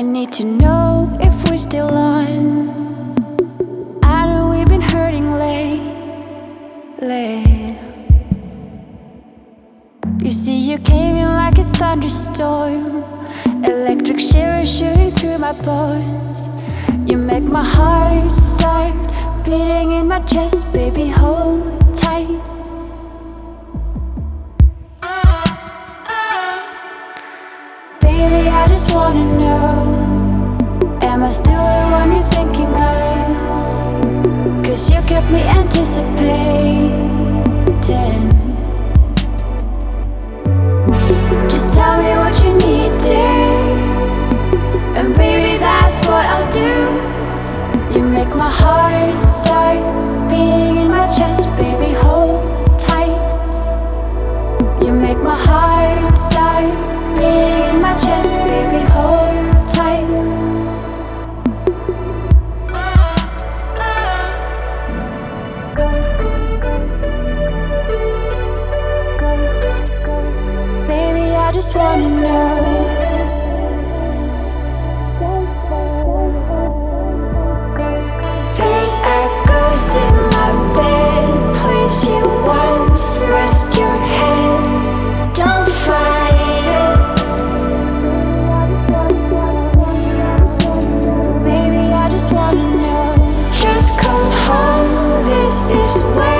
I need to know if we're still on. I know we've been hurting lately. You see, you came in like a thunderstorm, electric shivers shooting through my bones. You make my heart start beating in my chest, baby. Hold Baby, I just wanna know Am I still the one you're thinking of? Cause you kept me anticipating just wanna know. There's echoes in my bed. Place you once, rest your head. Don't fight it. Baby, I just wanna know. Just come home. This is where.